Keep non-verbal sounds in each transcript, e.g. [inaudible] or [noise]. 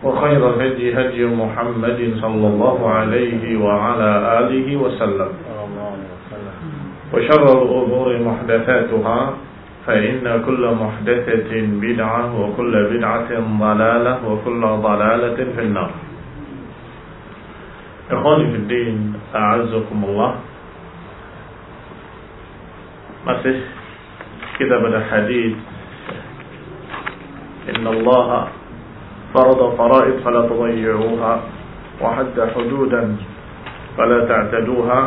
وخير الهدي هدي محمد صلى الله عليه وعلى آله وسلم. وشر الأمور محدثاتها فإن كل محدثة بدعة وكل بدعة ضلالة وكل ضلالة في النار. إخواني في الدين أعزكم الله. Masih kita pada hadis Inna Allah tudayyuha wa hadda hududan fala ta'taduha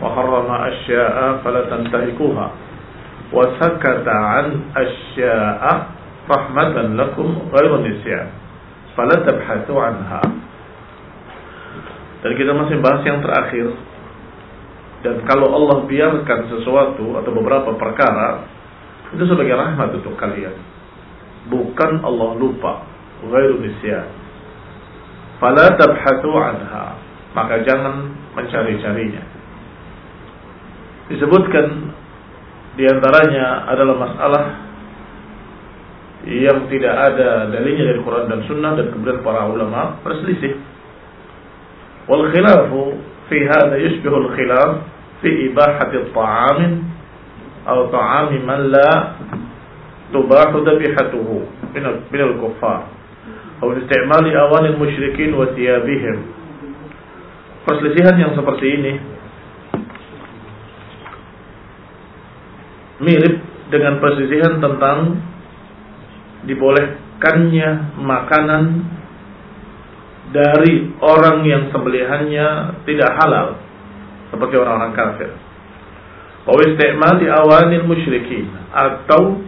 wa harrama asya'a fala tantahikuha wa sakata an asya'a rahmatan lakum ghayra nisyan fala tabhathu anha dan kita masih bahas yang terakhir. Dan kalau Allah biarkan sesuatu atau beberapa perkara itu sebagai rahmat untuk kalian. Bukan Allah lupa, غير نسيان فلا تبحثوا عنها maka jangan mencari-carinya. Disebutkan di antaranya adalah masalah yang tidak ada dalilnya dari Quran dan Sunnah dan kemudian para ulama berselisih. Wal khilafu fi hadha yushbihu al khilaf fi ibahati at-ta'am atau ta'am man la tubahu dhabihatuhu min al-kuffar atau istimali awalil musyrikin wa thiyabihim. Perselisihan yang seperti ini mirip dengan perselisihan tentang dibolehkannya makanan dari orang yang sembelihannya tidak halal seperti orang-orang kafir. Wa istimal di musyrikin atau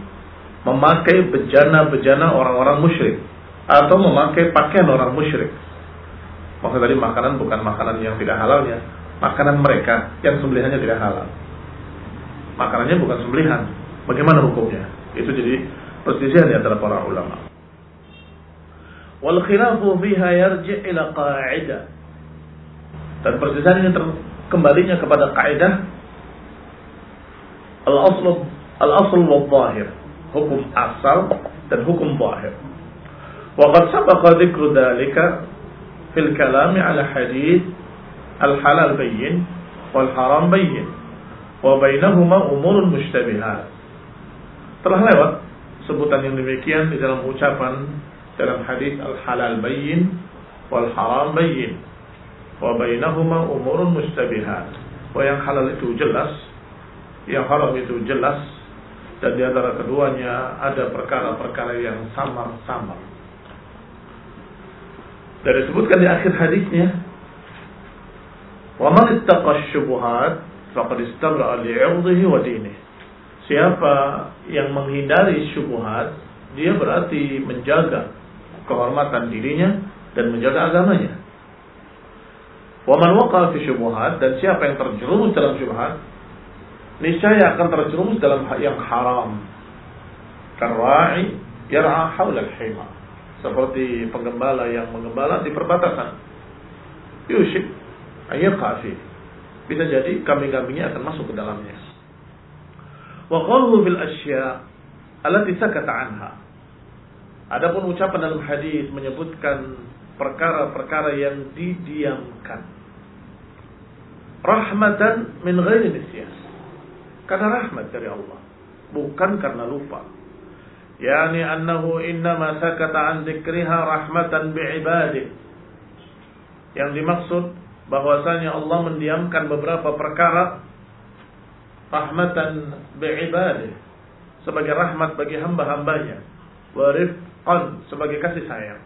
memakai bejana-bejana orang-orang musyrik atau memakai pakaian orang musyrik. Maksud tadi makanan bukan makanan yang tidak halalnya, makanan mereka yang sembelihannya tidak halal. Makanannya bukan sembelihan. Bagaimana hukumnya? Itu jadi perselisihan di antara para ulama. Wal khilafu fiha yarji' ila qa'idah. Dan perselisihan ini kembalinya kepada kaidah al-asl al-asl wal zahir, hukum asal dan hukum zahir. Wa qad sabaqa dzikru dzalika fil kalami ala hadith al-halal bayyin wal haram bayyin wa umurun mushtabihat. Telah lewat sebutan yang demikian di dalam ucapan dalam hadis al-halal bayyin wal haram bayyin wa bainahuma umurun mustabihat wa yang halal itu jelas yang haram itu jelas dan di antara keduanya ada perkara-perkara yang samar-samar dan disebutkan di akhir hadisnya Wa man ittaqa syubhat faqad istabra'a li'irdihi wa. Siapa yang menghindari syubhat, dia berarti menjaga kehormatan dirinya dan menjaga agamanya. Wa man waqa'a fi dan siapa yang terjerumus dalam syubhat, niscaya akan terjerumus dalam yang haram. Karwa'i yar'a haula al-hima. Seperti penggembala yang menggembala di perbatasan. Yushik ayyaqa fi. Bisa jadi kambing-kambingnya akan masuk ke dalamnya. Wa qawluhu bil asya' allati sakata anha. Adapun ucapan dalam hadis menyebutkan perkara-perkara yang didiamkan. Rahmatan min ghairi nisyan. Karena rahmat dari Allah, bukan karena lupa. Yani annahu innama sakata an dzikriha rahmatan bi'ibadih. Yang dimaksud bahwasanya Allah mendiamkan beberapa perkara rahmatan bi'ibadih sebagai rahmat bagi hamba-hambanya. Wa rifqan sebagai kasih sayang.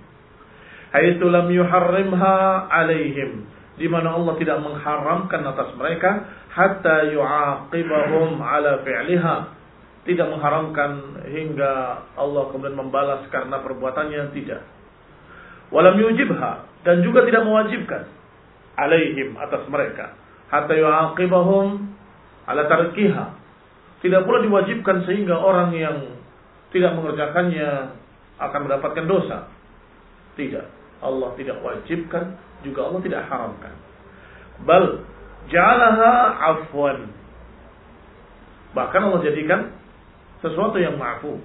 Haitsu lam yuharrimha alaihim. Di mana Allah tidak mengharamkan atas mereka hatta yu'aqibahum ala fi'liha tidak mengharamkan hingga Allah kemudian membalas karena perbuatannya tidak walam yujibha dan juga tidak mewajibkan alaihim atas mereka hatta yu'aqibahum ala tarkiha. Tidak pula diwajibkan sehingga orang yang tidak mengerjakannya akan mendapatkan dosa. Tidak. Allah tidak wajibkan, juga Allah tidak haramkan. Bal ja'alaha afwan. Bahkan Allah jadikan sesuatu yang ma'fu.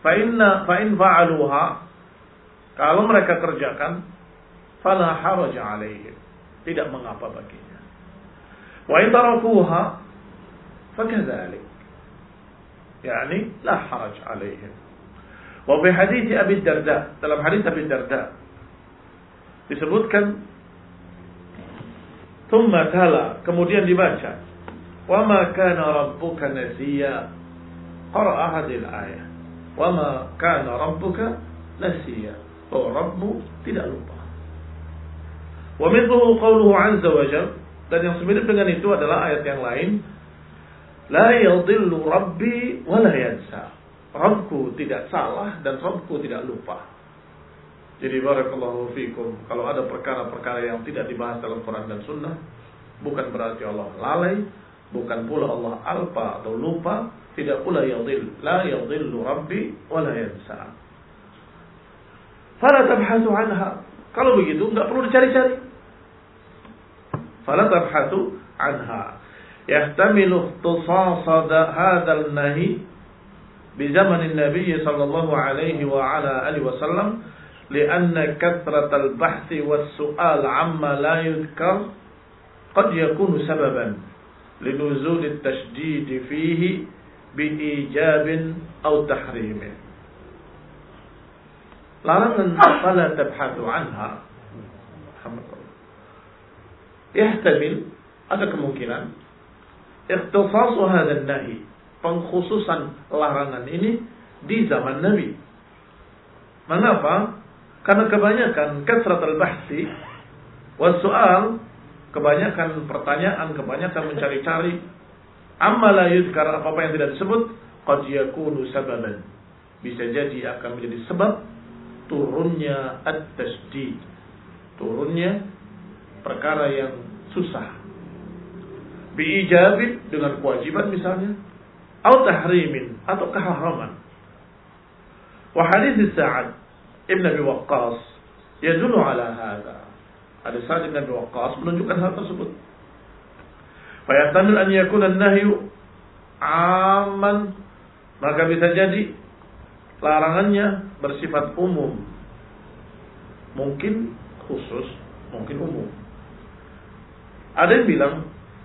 Fa'inna fa'in fa'aluha kalau mereka kerjakan fala haraja alaihim. Tidak mengapa baginya. وإن تركوها فكذلك يعني لا حرج عليهم وفي حديث أبي الدرداء dalam hadis Abi Darda disebutkan ثم تلا kemudian dibaca Wa ma kana rabbuka nasiya. Qara'a hadil ayah. Wa ma kana rabbuka nasiya. Bahwa Rabbu tidak lupa. Wa mithluhu qawluhu azza wa jal. Dan yang semirip dengan itu adalah ayat yang lain. La yadillu rabbi wa la yansa. Rabbku tidak salah dan Rabbku tidak lupa. Jadi barakallahu fikum. Kalau ada perkara-perkara yang tidak dibahas dalam Quran dan Sunnah, bukan berarti Allah lalai, bukan pula Allah alpa atau lupa, tidak pula yadil. La yadillu rabbi wa la yansa. Fala tabhasu anha. Kalau begitu, nggak perlu dicari-cari. فلا تبحثوا عنها يحتمل اختصاص هذا النهي بزمن النبي صلى الله عليه وعلى آله وسلم لأن كثرة البحث والسؤال عما لا يذكر قد يكون سببا linuzulit tashdid fihi biijabin au tahrimin. Larangan fala tabhatu anha. Yahtamil ada kemungkinan ikhtisasu hadzal nahi, pengkhususan larangan ini di zaman Nabi. Mengapa? Karena kebanyakan kasrat al-bahsi was-su'al kebanyakan pertanyaan, kebanyakan mencari-cari amma la apa-apa yang tidak disebut qad yakunu sababan. Bisa jadi akan menjadi sebab turunnya at-tasdid. Turunnya perkara yang susah. Biijabin dengan kewajiban misalnya. Atau tahrimin. Atau keharaman. Wa hadis Sa'ad Ibn Abi Waqqas. Yadulu ala hadha. Ada Sa'ad Ibn Abi Waqqas menunjukkan hal tersebut. Fayatamil an yakuna nahyu aman. Maka bisa jadi larangannya bersifat umum. Mungkin khusus, mungkin umum. Ada yang bilang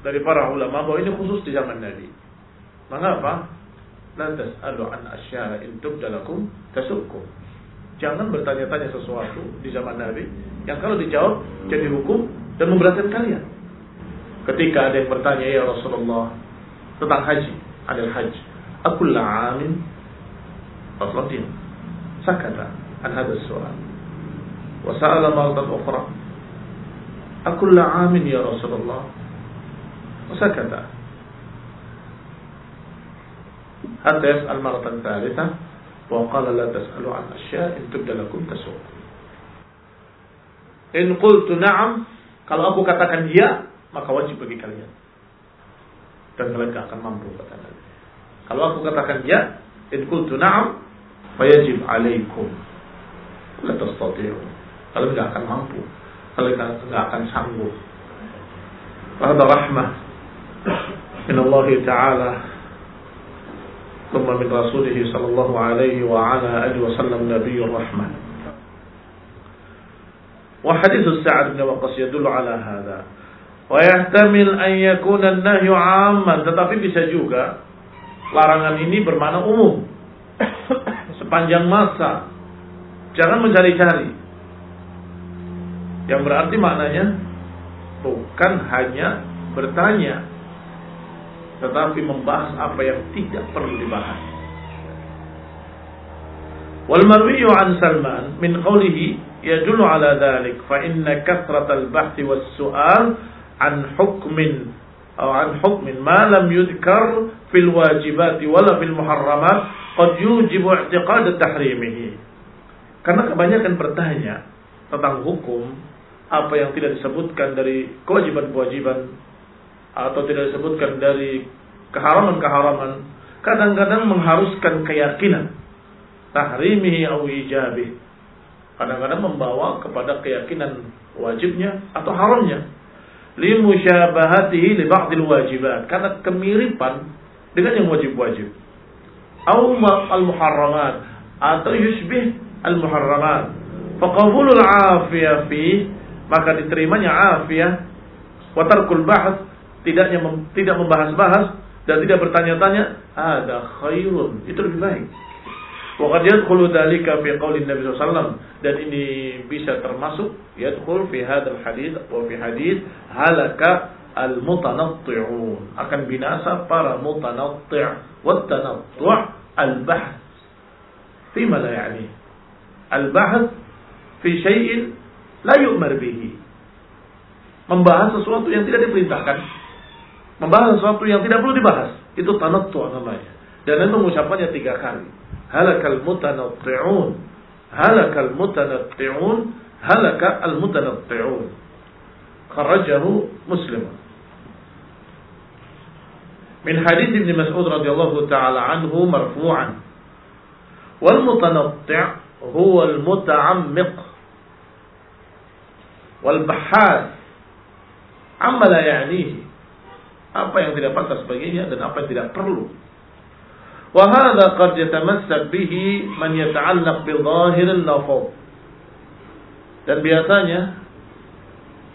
dari para ulama bahwa ini khusus di zaman Nabi. Mengapa? Lantas tas'alu an asya'a in tubdalakum tasukkum. Jangan bertanya-tanya sesuatu di zaman Nabi yang kalau dijawab jadi hukum dan memberatkan kalian. Ketika ada yang bertanya ya Rasulullah tentang haji, ada haji. Aku amin Rasulullah diam. Sakata an hadha soal. Wa sa'ala maratan ukhra أكل عام يا رسول الله وسكت حتى يسأل مرة ثالثة وقال لا تسألوا عن أشياء إن تبدأ لكم تسوق إن قلت نعم kalau aku katakan ya maka wajib bagi kalian dan kalian gak akan mampu kata Nabi kalau aku katakan ya in qultu na'am fayajib alaikum la tastati'u kalian gak akan mampu kalian gak akan sanggup Ada rahmah min Allah Ta'ala ثم من رسوله صلى الله عليه وعلى آله وسلم نبي الرحمة وحديث السعد بن وقص يدل على هذا ويحتمل أن يكون النهي عاما tetapi bisa juga larangan ini bermakna umum [coughs] sepanjang masa jangan mencari-cari yang berarti maknanya bukan hanya bertanya tetapi membahas apa yang tidak perlu dibahas. Wal marwi an Salman min qawlihi yadullu ala dhalik fa inna kathrat al bahth was su'al an atau an hukmin ma lam yudhkar fil wajibat wala fil muharramat qad yujibu i'tiqad tahrimihi. Karena kebanyakan bertanya tentang hukum apa yang tidak disebutkan dari kewajiban-kewajiban atau tidak disebutkan dari keharaman-keharaman kadang-kadang mengharuskan keyakinan tahrimihi aw ijabih kadang-kadang membawa kepada keyakinan wajibnya atau haramnya. Limusyabahatihi li ba'dil wajibat. Karena kemiripan dengan yang wajib-wajib. Aw al-muharramat atau yusbih al-muharramat. Faqabulul afiyah fi maka diterimanya afiyah. Wa tarkul bahth tidaknya tidak membahas-bahas dan tidak bertanya-tanya, ada khairun. Itu lebih baik. Waqad yadkhulu dzalika fi qaulin Nabi sallallahu dan ini bisa termasuk yadkhul fi hadzal hadis wa fi hadis halaka al mutanatti'un akan binasa para mutanatti' wa tanattu' al bahth fi ma la yani? Al bahth fi syai'in la yu'mar bihi. Membahas sesuatu yang tidak diperintahkan. Membahas sesuatu yang tidak perlu dibahas. Itu tanattu namanya. Dan itu mengucapkannya tiga kali. Halakal mutanatti'un. Halakal mutanatti'un. Halaka al mutanatti'un. Kharajahu Muslim. Min hadis Ibn Mas'ud radhiyallahu taala anhu marfu'an. Wal mutanatti' huwa al muta'ammiq wal bahas amma la ya'nihi apa yang tidak pantas baginya dan apa yang tidak perlu. Qad yatamassak bihi man yata'allaq bi dhahiril lafaz. Dan biasanya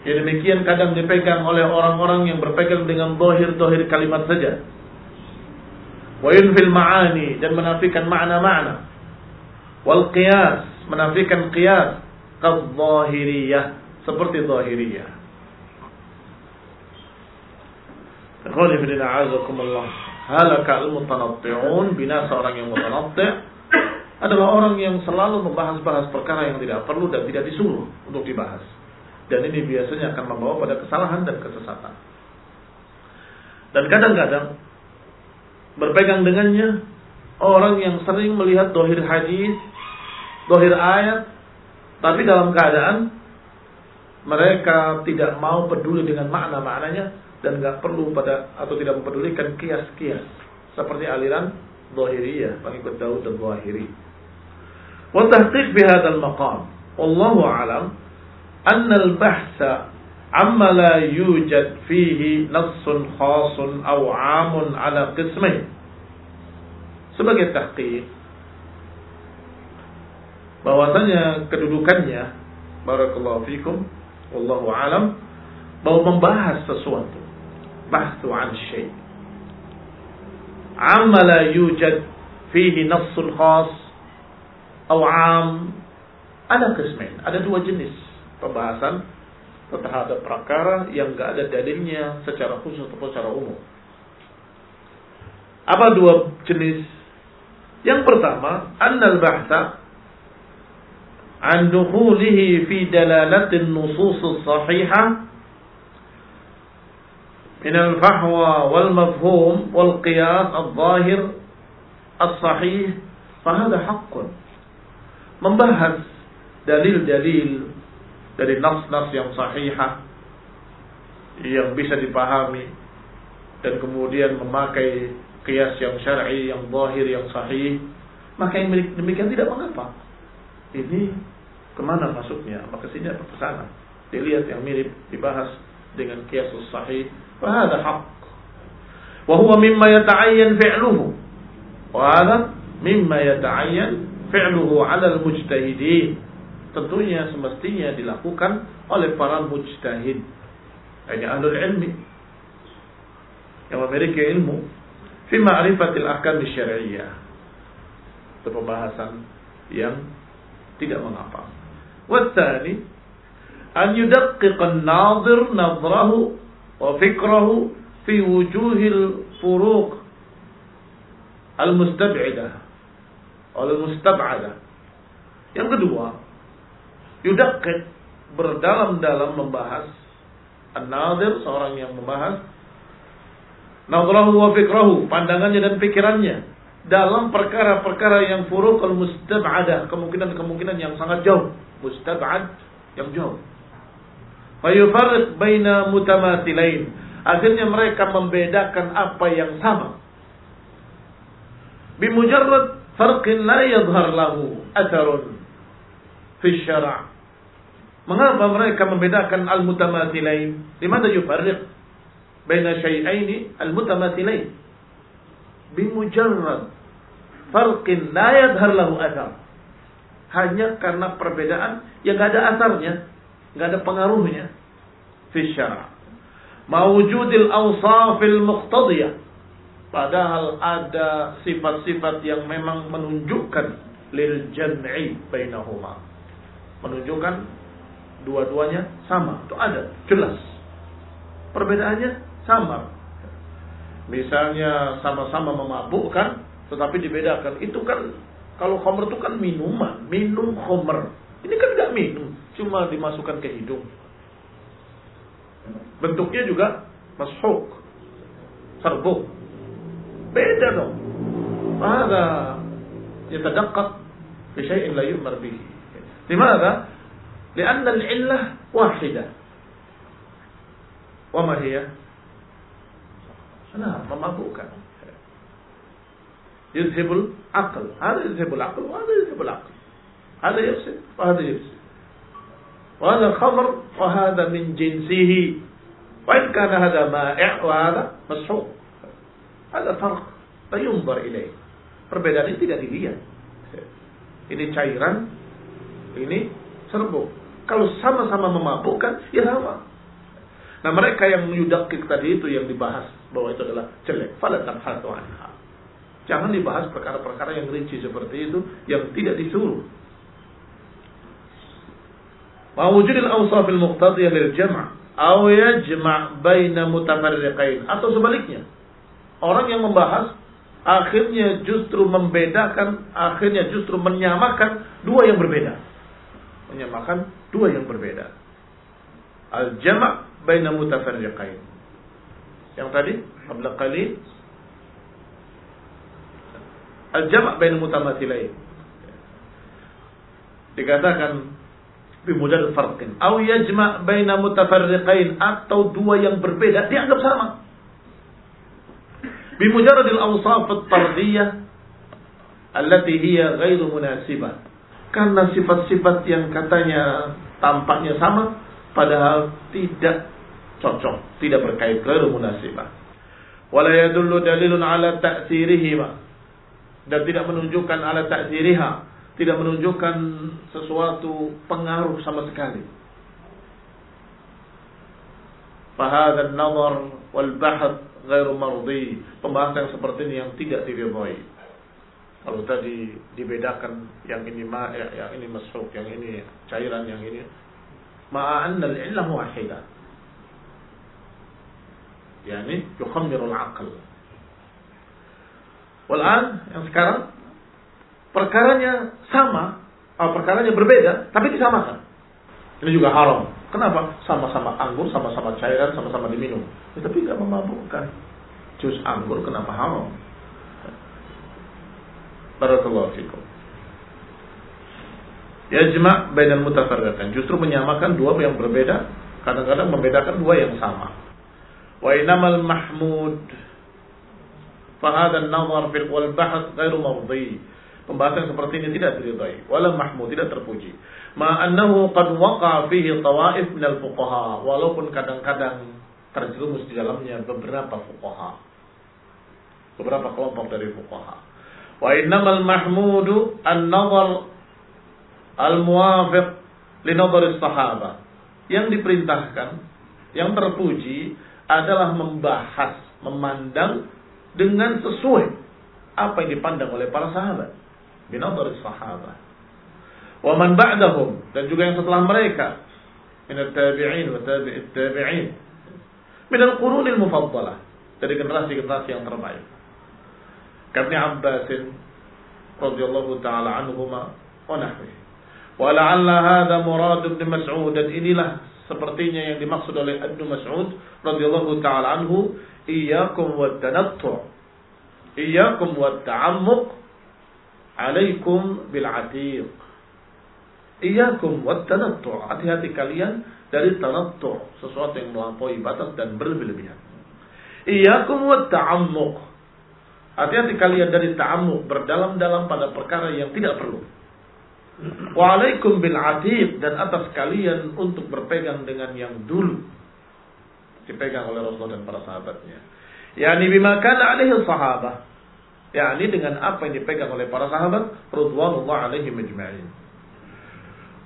ya demikian kadang dipegang oleh orang-orang yang berpegang dengan zahir-zahir kalimat saja. Wa yunfil ma'ani dan menafikan makna-makna. Wal qiyas menafikan qiyas kadzahiriyah seperti zahiriyah. Ikhwani fillah a'azakumullah. Halaka al-mutanatti'un binasa orang yang mutanatti' adalah orang yang selalu membahas-bahas perkara yang tidak perlu dan tidak disuruh untuk dibahas. Dan ini biasanya akan membawa pada kesalahan dan kesesatan. Dan kadang-kadang berpegang dengannya orang yang sering melihat dohir hadis, dohir ayat, tapi dalam keadaan mereka tidak mau peduli dengan makna-maknanya dan nggak perlu pada atau tidak mempedulikan kias-kias seperti aliran Zahiriyah, pengikut Daud dan Zahiri. Wa tahqiq bi hadzal maqam. Wallahu a'lam anna al-bahsa amma la yujad fihi nassun khasun aw 'amun ala qismain. Sebagai tahqiq bahwasanya kedudukannya barakallahu fikum wallahu alam bahwa membahas sesuatu bahtu an syai. Amma la yujad fihi nassun khas atau am ada kismin, ada dua jenis pembahasan terhadap perkara yang enggak ada dalilnya secara khusus atau secara umum. Apa dua jenis? Yang pertama, annal bahsa an dukhulihi fi dalalatin nusus sahihah من الفحوى والمفهوم والقياس الظاهر الصحيح فهذا حق membahas dalil-dalil dari nas-nas yang sahihah yang bisa dipahami dan kemudian memakai kias yang syar'i, yang zahir, yang sahih, maka yang demikian tidak mengapa. Ini kemana masuknya? Maka sini apa ke sana? Dilihat yang mirip dibahas dengan kiasus sahih fahadha haq wa huwa mimma yata'ayyan fi'luhu. Wa hadha mimma yata'ayyan fi'luhu 'ala al-mujtahidin. Tentunya semestinya dilakukan oleh para mujtahid. Ini ahlul ilmi yang memiliki ilmu fi ma'rifatil ahkam syariah itu pembahasan yang tidak mengapa. Wasani an yudaqqiqan nazir nadrahu wa fikrahu fi wujuhil furuq al-mustab'idah al-mustab'adah yang kedua yudaqqiq berdalam-dalam membahas an-nazir seorang yang membahas nadrahu wa fikrahu pandangannya dan pikirannya dalam perkara-perkara yang furuq al-mustab'adah kemungkinan-kemungkinan yang sangat jauh. mustab'ad yang jauh. Fayufarriq baina mutamathilain. Akhirnya mereka membedakan apa yang sama. Bimujarrad farqin la yadhhar lahu atharun fi syara' Mengapa mereka membedakan al-mutamathilain? Di mana yufarriq baina syai'aini al-mutamathilain? Bimujarrad farqin la yadhhar lahu athar. Hanya karena perbedaan yang ada asarnya nggak ada pengaruhnya. Fi syara' mawujudil awsafil muqtadiyah. Padahal ada sifat-sifat yang memang menunjukkan lil jam'i bainahuma. Menunjukkan dua-duanya sama. Itu ada jelas. Perbedaannya sama. Misalnya sama-sama memabukkan tetapi dibedakan. Itu kan kalau khamr itu kan minuman. Minum khamr. Ini kan tidak minum cuma dimasukkan ke hidung. Bentuknya juga masuk, serbuk. Beda dong. Ada يتدقق في شيء لا يؤمر به لماذا؟ لأن العلة واحدة وما هي؟ نعم memabukkan يذهب العقل هذا يذهب العقل وهذا يذهب العقل هذا يفسد وهذا يفسد وهذا الخمر وهذا من جنسه وإن كان هذا مائع وهذا مسحوق هذا فرق لا ينظر إليه perbedaan ini tidak dilihat ini cairan ini serbuk kalau sama-sama memabukkan ya sama nah mereka yang menyudakik tadi itu yang dibahas bahwa itu adalah jelek fala tabhatu anha jangan dibahas perkara-perkara yang rinci seperti itu yang tidak disuruh Mawujud al-awsaf al-muqtadiyah lil jam' atau yajma' baina mutafarriqain atau sebaliknya. Orang yang membahas akhirnya justru membedakan, akhirnya justru menyamakan dua yang berbeda. Menyamakan dua yang berbeda. Al-jama' baina mutafarriqain. Yang tadi qabla qalil al-jama' baina mutamathilain. Dikatakan bimujad farqin. Atau yajma' baina mutafarriqain atau dua yang berbeda dianggap sama. Bimujarradil awsaf at-tardiyah allati hiya ghairu munasibah. Karena sifat-sifat yang katanya tampaknya sama padahal tidak cocok tidak berkait ghairu munasibah. Wala yadullu dalilun ala ta'sirihima. Dan tidak menunjukkan ala ta'siriha tidak menunjukkan sesuatu pengaruh sama sekali. Fahad nazar wal bahth ghairu mardi. Pembahasan seperti ini yang tidak diridhai. Kalau tadi dibedakan yang ini ma yang ini masuk, yang ini cairan, yang ini ma'anna al-illah wahidah. Yani yukhammirul aql. Walan yang sekarang perkaranya sama, oh, perkaranya berbeda, tapi disamakan. Ini juga haram. Kenapa? Sama-sama anggur, sama-sama cairan, sama-sama diminum. Ya, tapi nggak memabukkan. Jus anggur kenapa haram? Barakallahu fikum. Yajma' bainal mutafarriqain. Justru menyamakan dua yang berbeda, kadang-kadang membedakan dua yang sama. Wa inamal mahmud fahadha an-nazar fil wal bahth ghairu mardi. Pembahasan seperti ini tidak diridai, wala mahmud tidak terpuji. Ma annahu qad waqa fihi tawaif min al-fuqaha, walaupun kadang-kadang terjerumus di dalamnya beberapa fuqaha. Beberapa kelompok dari fuqaha. Wa innamal mahmudu an-nazar al-muwafiq li nadhar sahabah. Yang diperintahkan, yang terpuji adalah membahas, memandang dengan sesuai apa yang dipandang oleh para sahabat. Binadhar sahabah. Wa man ba'dahum dan juga yang setelah mereka min at-tabi'in wa tabi'it tabi'in min al-qurun al-mufaddalah dari generasi-generasi yang terbaik. Kabni Abbas radhiyallahu taala anhuma wa nahwihi. Wa la'alla hadha murad ibn Mas'ud dan inilah sepertinya yang dimaksud oleh Ibnu Mas'ud radhiyallahu taala anhu iyyakum wat tanattu iyyakum wat ta'ammuq alaikum bil atiq. Iyyakum wat tanattu. Hati-hati kalian dari tanattu. Sesuatu yang melampaui batas dan berlebihan. Iyyakum wat ta'ammuq. Hati-hati kalian dari ta'ammuq berdalam-dalam pada perkara yang tidak perlu. Waalaikum bil atiq. Dan atas kalian untuk berpegang dengan yang dulu. Dipegang oleh Rasul dan para sahabatnya. Yani bima kana alaihi sahabah. Yani dengan apa yang dipegang oleh para sahabat radhiyallahu alaihim ajma'in.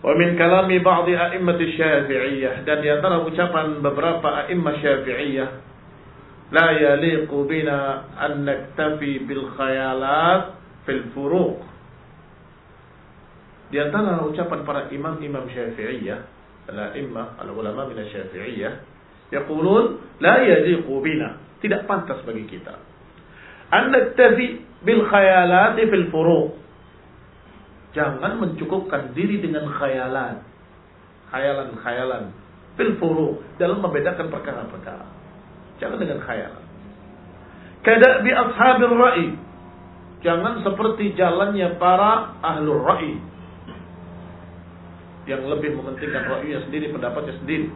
Wa min kalami ba'dhi a'immati syafi'iyah dan di antara ucapan beberapa a'immah syafi'iyah la yaliqu bina an naktafi bil khayalat fil furuq di antara ucapan para imam-imam syafi'iyah, al-imam, al-ulama min syafi'iyah, yaqulun la yadiqu bina, tidak pantas bagi kita. An naktafi bil khayalat fil furu'. Jangan mencukupkan diri dengan khayalan. Khayalan-khayalan fil furu' dalam membedakan perkara-perkara. Jangan dengan khayalan. Kada bi ashabir ra'i. Jangan seperti jalannya para ahlul ra'i yang lebih mementingkan ra'yunya sendiri, pendapatnya sendiri.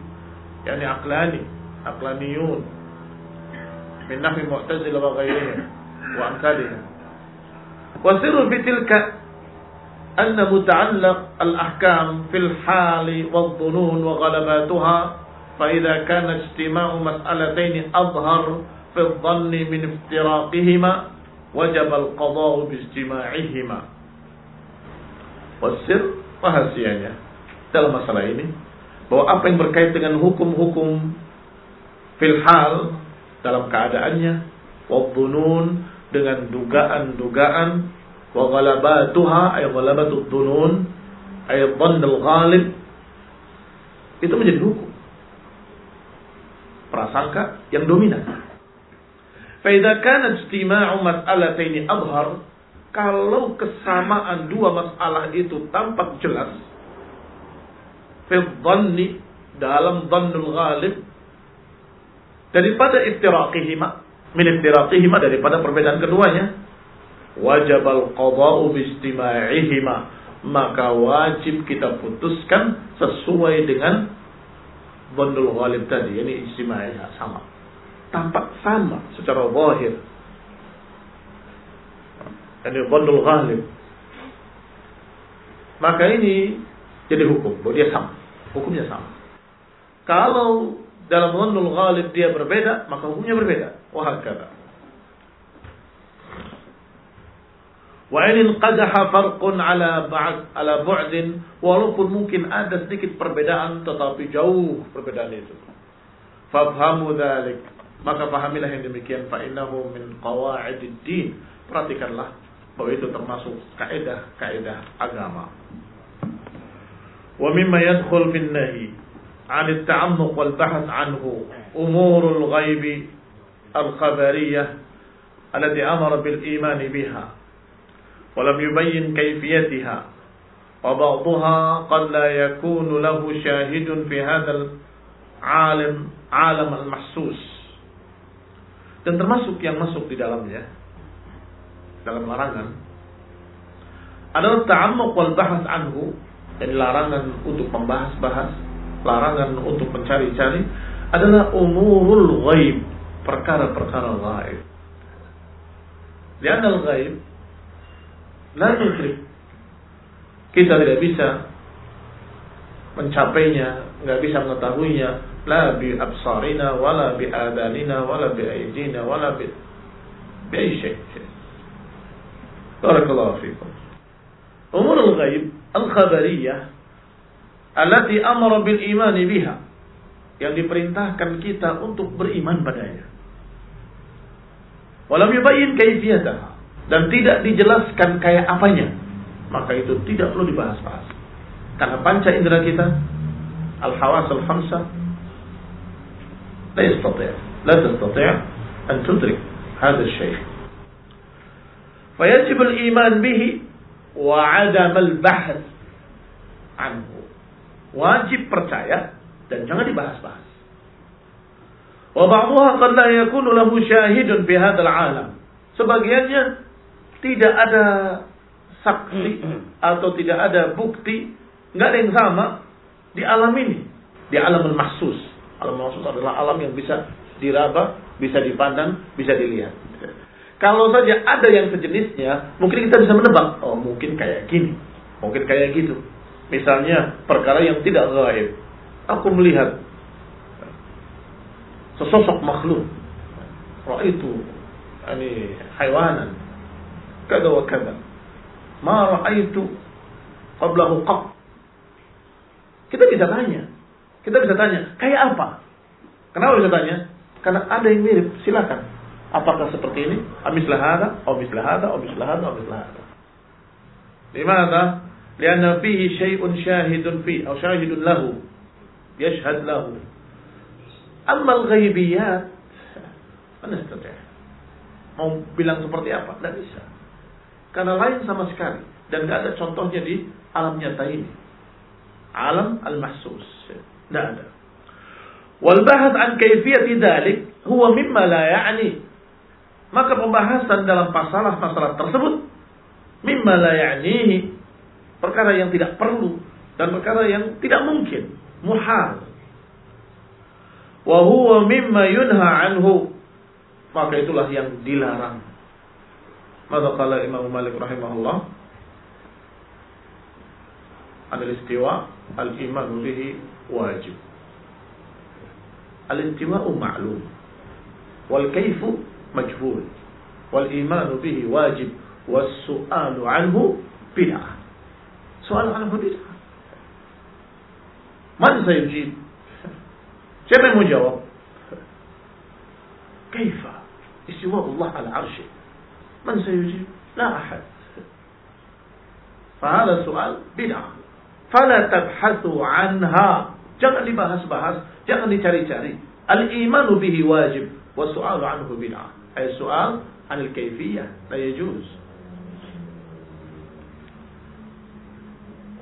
Yani aklani, aklaniyun. Min nafi mu'tazilah wa ghairihim wa amsalihim. Wa sirru fi tilka أن متعلق الأحكام في الحال والظنون وغلباتها فإذا كان اجتماع مسألتين أظهر في الظن من افتراقهما وجب القضاء باجتماعهما والسر rahasianya dalam masalah ini bahwa apa yang berkait dengan hukum-hukum filhal dalam keadaannya wabunun dengan dugaan-dugaan wa ghalabatuha ay ghalabatud dunun ay dhannul ghalib. Itu menjadi hukum. Prasangka yang dominan. Fa idza kana ijtima'u mas'alataini adhhar kalau kesamaan dua masalah itu tampak jelas fi dhanni dalam dhannul ghalib daripada iftiraqihima min iftiraqihima daripada perbedaan keduanya. Wajib al-qada'u bistima'ihima. Maka wajib kita putuskan sesuai dengan dhannul ghalib tadi. Ini istima'ihah sama. Tampak sama secara zahir. Ini dhannul ghalib. Maka ini jadi hukum. Bahwa dia sama. Hukumnya sama. Kalau dalam dhannul ghalib dia berbeda, maka hukumnya berbeda. Wahakala. Wa in qadaha farqun ala ba'd ala bu'din walaupun mungkin ada sedikit perbedaan tetapi jauh perbedaan itu. Fafhamu dzalik. Maka pahamilah yang demikian fa innahu min qawaidid din. Perhatikanlah bahwa itu termasuk kaidah-kaidah agama. ومما يدخل في النهي عن التعمق والبحث عنه أمور الغيب الخبرية التي أمر بالإيمان بها ولم يبين كيفيتها وبعضها قد لا يكون له شاهد في هذا العالم عالم المحسوس dan termasuk yang masuk di dalamnya dalam larangan adalah ta'ammuq wal bahas anhu dan larangan untuk membahas-bahas larangan untuk mencari-cari adalah umurul ghaib perkara-perkara ghaib Lihat al-ghaib la yudrik kita tidak bisa mencapainya, nggak bisa mengetahuinya, la bi absarina wala bi adanina wala bi aidina wala bi bi syai. Barakallahu fikum. Umur al-ghaib al-khabariyah allati amara bil iman biha yang diperintahkan kita untuk beriman padanya. Walam yubayyin kaifiyataha dan tidak dijelaskan kayak apanya maka itu tidak perlu dibahas-bahas. Karena panca indera kita, al-hawas al-khamsa, la yastati' la tastati' an tudrik hadha الشيء. فيجب الإيمان به وعدم البحث عنه. Wajib percaya dan jangan dibahas-bahas. Wa kalau qad la yakunu lahu syahidun fi hadzal alam. Sebagiannya tidak ada saksi atau tidak ada bukti, nggak ada yang sama di alam ini, di alam mahsus. Alam mahsus adalah alam yang bisa diraba, bisa dipandang, bisa dilihat. Kalau saja ada yang sejenisnya, mungkin kita bisa menebak, oh mungkin kayak gini, mungkin kayak gitu. Misalnya perkara yang tidak gaib. Aku melihat sesosok makhluk. itu ini haywanan kada wa kada Ma ra'aitu qablahu qab. Kita bisa tanya. Kita bisa tanya, kayak apa? Kenapa bisa tanya? Karena ada yang mirip, silakan. Apakah seperti ini? Amislah hada, atau mislah hada, atau mislah hada, atau mislah hada. Di mana? Lianna fihi syai'un syahidun fi, atau syahidun lahu. Yashhad lahu. Amma al-ghaibiyat, mana Mau bilang seperti apa? Tidak bisa. Karena lain sama sekali. Dan tidak ada contohnya di alam nyata ini. Alam al-mahsus. Tidak ada. Wal bahas an kaifiyati dzalik huwa mimma la ya'ni. Maka pembahasan dalam masalah-masalah tersebut mimma la ya'nihi perkara yang tidak perlu dan perkara yang tidak mungkin, muhal. Wa huwa mimma yunha anhu. Maka itulah yang dilarang. Maka kala Imam Malik rahimahullah Al-istiwa Al-iman bihi wajib Al-istiwa ma'lum Wal kaifu majhul Wal iman bihi wajib Was su'alu anhu bid'ah Soal anhu bid'ah Man sayujib شبه المجاوب كيف استواء الله على عرشه؟ من سيجيب؟ لا أحد. فهذا السؤال بدعة. فلا تبحثوا عنها. jangan dibahas-bahas جغل dicari-cari al-imanu bihi والسؤال عنه بدعة. أي السؤال عن الكيفية لا يجوز.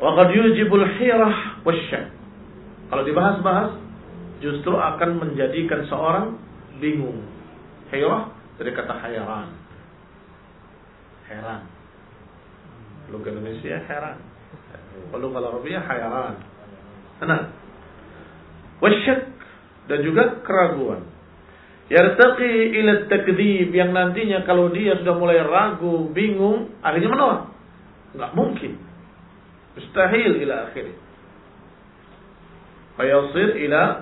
وقد يجب الحيرة والشك. kalau dibahas-bahas justru akan menjadikan seorang bingung hirah dari kata hayaran heran. Luga Indonesia heran. Kalau kalau Arabia hayaran. Tenang. Wasyak dan juga keraguan. Yartaqi ila takdzib yang nantinya kalau dia sudah mulai ragu, bingung, akhirnya menolak. Enggak mungkin. Mustahil ila akhirnya. Fayasir ila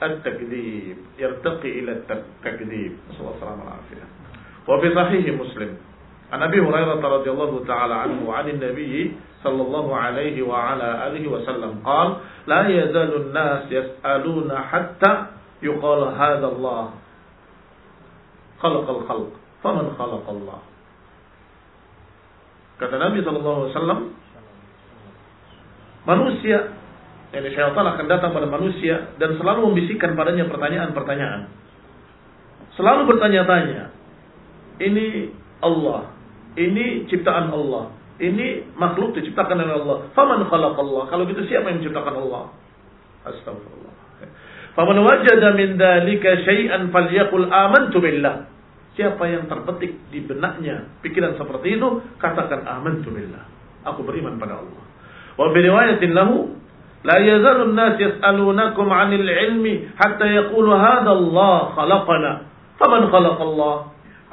at-takdzib. Yartaqi ila at-takdzib. Sallallahu alaihi wasallam. Wa fi sahih Muslim عن أبي هريرة رضي الله تعالى عنه عن النبي صلى الله عليه وعلى آله وسلم قال لا يزال الناس يسألون حتى يقال هذا الله خلق الخلق فمن خلق الله kata Nabi SAW manusia yani syaitan akan datang pada manusia dan selalu membisikkan padanya pertanyaan-pertanyaan selalu bertanya-tanya ini Allah ini ciptaan Allah. Ini makhluk diciptakan oleh Allah. Faman khalaqallah. Kalau gitu siapa yang menciptakan Allah? Astagfirullah. Faman wajada min dhalika syai'an falyaqul amantu billah. Siapa yang terbetik di benaknya pikiran seperti itu, katakan amantu billah. Aku beriman pada Allah. Wa bi lahu لا يزال الناس يسألونكم عن العلم hatta يقول هذا Allah خلقنا faman خلق Allah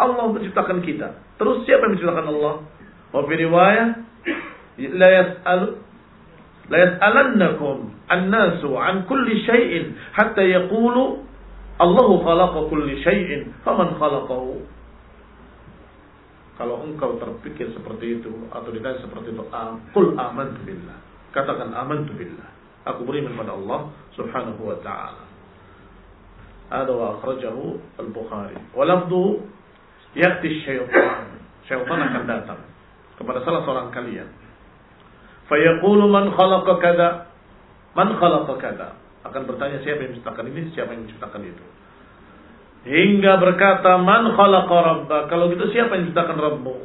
Allah menciptakan kita terus siapa yang menciptakan Allah wa fi riwayah la yas'al la yas'alannakum an-nasu an kulli syai'in hatta yaqulu Allah khalaqa kulli syai'in faman khalaqahu kalau engkau terpikir seperti itu atau ditanya seperti itu, kul aman billah. Katakan aman billah. Aku beriman pada Allah Subhanahu wa taala. Ada wa akhrajahu al-Bukhari. Wa lafdhu ya'ti syaitan. Syaitan akan datang kepada salah seorang kalian. Fayaqulu man khalaqa kada, man khalaqa kada. Akan bertanya siapa yang menciptakan ini, siapa yang menciptakan itu. Hingga berkata man khalaqa rabba. Kalau gitu siapa yang menciptakan Rabbmu?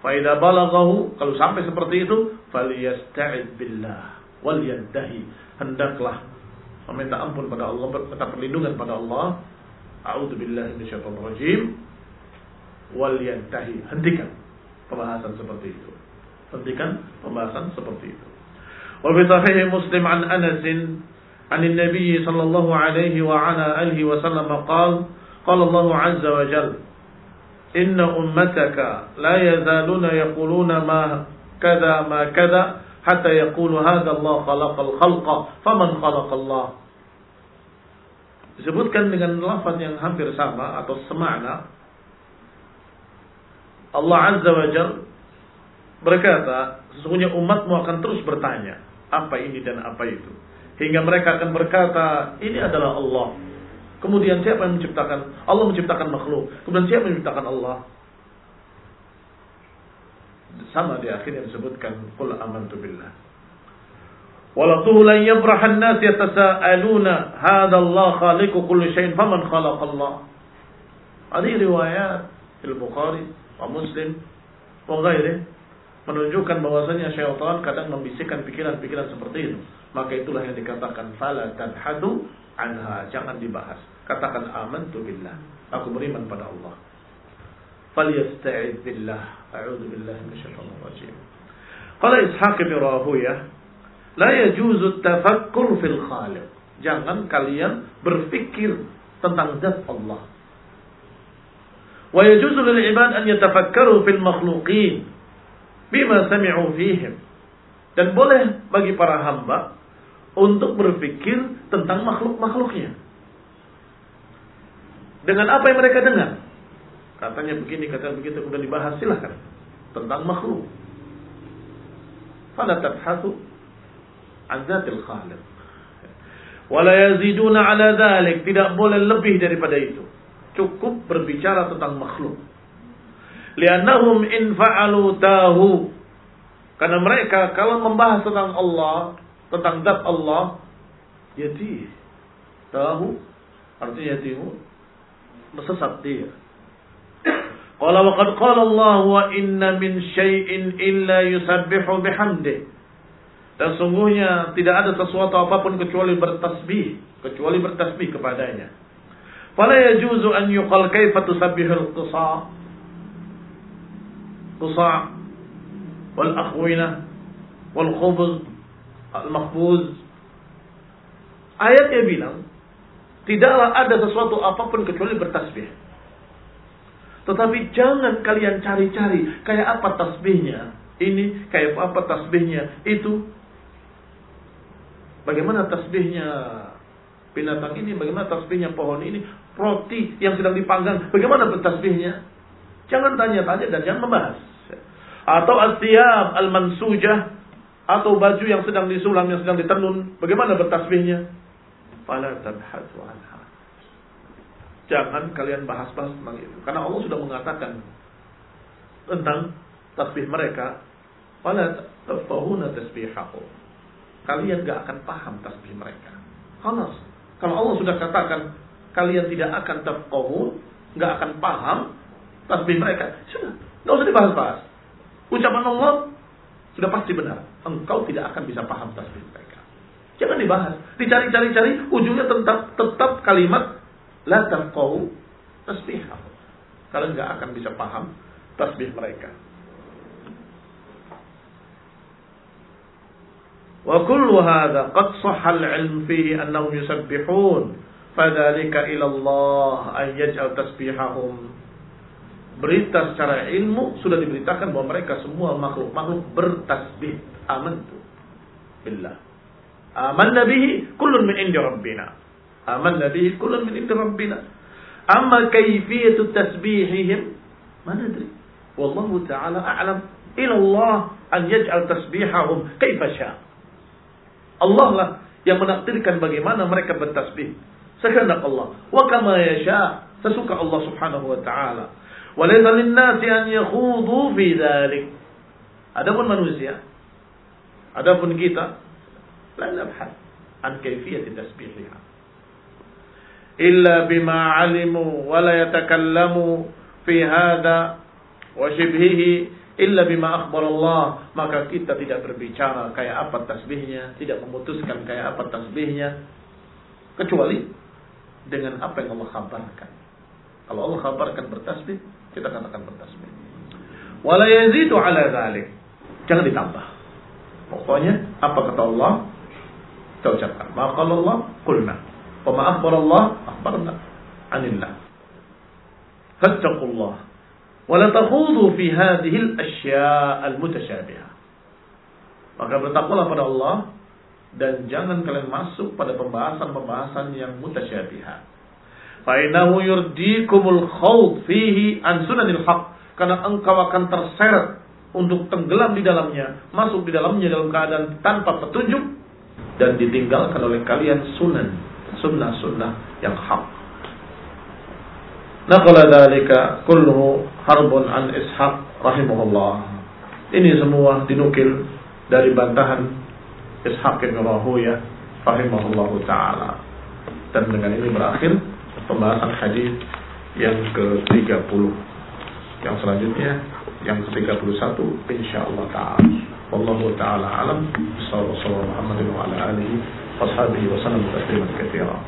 Faidah balaghahu, kalau sampai seperti itu, faliyasta'id billah wal yaddahi. Hendaklah meminta ampun pada Allah, minta perlindungan pada Allah. A'udzu billahi minasyaitonir rajim. Wal yantahi. Hentikan pembahasan seperti itu. Hentikan pembahasan seperti itu. Wa bi sahih Muslim an Anas عن النبي صلى الله عليه وعلى آله وسلم قال قال الله عز وجل إن أمتك لا يزالون يقولون ما كذا ما كذا hatta yaqulu hadza Allah khalaqal khalqa faman khalaqallah. Disebutkan dengan lafaz yang hampir sama atau semakna. Allah azza wa jal berkata sesungguhnya umatmu akan terus bertanya apa ini dan apa itu? Hingga mereka akan berkata ini adalah Allah. Kemudian siapa yang menciptakan? Allah menciptakan makhluk. Kemudian siapa yang menciptakan Allah? Sama di akhir yang disebutkan, Qul amantu billah. Walatuhu lan yabraha an-nas yatasaaluna hadha Allah khaliqu kulli syai'in faman khalaqa Allah. Hadis riwayat Al-Bukhari wa Muslim wa ghairi menunjukkan bahwasanya syaitan kadang membisikkan pikiran-pikiran seperti itu. Maka itulah yang dikatakan fala tadhadu anha, jangan dibahas. Katakan amantu billah, aku beriman pada Allah. فليستعذ بالله. أعوذ بالله من الشيطان الرجيم. قال إسحاق بن راهوية لا يجوز التفكر في الخالق. Jangan kalian berpikir tentang zat Allah. ويجوز للعباد أن يتفكروا في المخلوقين بما سمعوا فيهم dan boleh bagi para hamba untuk berpikir tentang makhluk-makhluknya. Dengan apa yang mereka dengar? Katanya begini katanya begitu kemudian dibahas silahkan tentang makhluk fala tabhathu an dzatil khaliq wala yaziduna ala dhalik tidak boleh lebih daripada itu cukup berbicara tentang makhluk. Liannahum in fa'alu tahu. Karena mereka kalau membahas tentang Allah, tentang zat Allah, yati tahu artinya yatimu sesat dia. Qala wa qad qala Allah wa inna min syai'in illa yusabbihu bihamdih. Dan sungguhnya tidak ada sesuatu apa pun kecuali bertasbih, kecuali bertasbih kepadanya. Fala yajuzu an yuqal kaifa tusabbihu al-qusa. Qisa wal akhwina wal khubz al mahfuz. Ayatnya bilang tidaklah ada sesuatu apa pun kecuali bertasbih. Tetapi jangan kalian cari-cari kayak apa tasbihnya. Ini kayak apa tasbihnya itu. Bagaimana tasbihnya binatang ini, bagaimana tasbihnya pohon ini, roti yang sedang dipanggang, bagaimana bertasbihnya? Jangan tanya-tanya dan jangan membahas. Atau astiab al-mansujah atau baju yang sedang disulam yang sedang ditenun, bagaimana bertasbihnya? Fala tabhathu anha. Jangan kalian bahas-bahas tentang itu. Karena Allah sudah mengatakan tentang tasbih mereka. Fala tafahuna tasbihahu. Kalian gak akan paham tasbih mereka. Halas. Kalau Allah sudah katakan kalian tidak akan tafqahun, nggak akan paham tasbih mereka, sudah, nggak usah dibahas-bahas. Ucapan Allah sudah pasti benar. Engkau tidak akan bisa paham tasbih mereka. Jangan dibahas. Dicari-cari-cari, ujungnya tetap tetap kalimat la tafqahu tasbih. Kalian nggak akan bisa paham tasbih mereka. Wa kullu hadha qad sahha al-'ilm fihi annahum yusabbihun fadzalika ila Allah an yaj'al tasbihahum berita secara ilmu sudah diberitakan bahwa mereka semua makhluk-makhluk bertasbih. Aman tu. Billah. Aman nabihi kullun min indi rabbina. Aman nabihi kullun min indi rabbina. Amma kayfiyatu tasbihihim mana nadri. Wallahu ta'ala a'lam. Ila Allah an yaj'al tasbihahum kaifa sya. Allah lah yang menakdirkan bagaimana mereka bertasbih. Sekehendak Allah. Wa kama yasha. Sesuka Allah subhanahu wa ta'ala. Walaysa linnasi an yakhudu fi dzalik. Adapun manusia, adapun kita, la nabhas an kayfiyat tasbihha. Alimu wa la yatakallamu fi hadha wa shibhihi illa bima akhbar Allah maka kita tidak berbicara kayak apa tasbihnya tidak memutuskan kayak apa tasbihnya kecuali dengan apa yang Allah kabarkan kalau Allah kabarkan bertasbih kita katakan bertasbih. Wala yazidu ala dzalik. Jangan ditambah. Pokoknya apa kata Allah kita ucapkan. Ma qala Allah ma akhbar Allah akhbarna anillah. Fattaqullah. Wa la takhudu fi hadhihi al-asya' al-mutasyabiha. Maka bertakwalah pada Allah dan jangan kalian masuk pada pembahasan-pembahasan yang mutasyabihat. Fainahu yurdikumul khawd fihi an sunanil haq. Karena engkau akan terseret untuk tenggelam di dalamnya, masuk di dalamnya dalam keadaan tanpa petunjuk dan ditinggalkan oleh kalian sunan, sunnah-sunnah yang hak. Naqala dalika kulluhu harbun an Ishaq rahimahullah. Ini semua dinukil dari bantahan Ishaq bin Rahuyah rahimahullahu taala. Dan dengan ini berakhir pembahasan hadis yang ke-30. Yang selanjutnya yang ke-31 insyaallah taala. Wallahu taala alam. Sallallahu Muhammadin wa alihi وأصحابه وسلم تسليما كثيرا.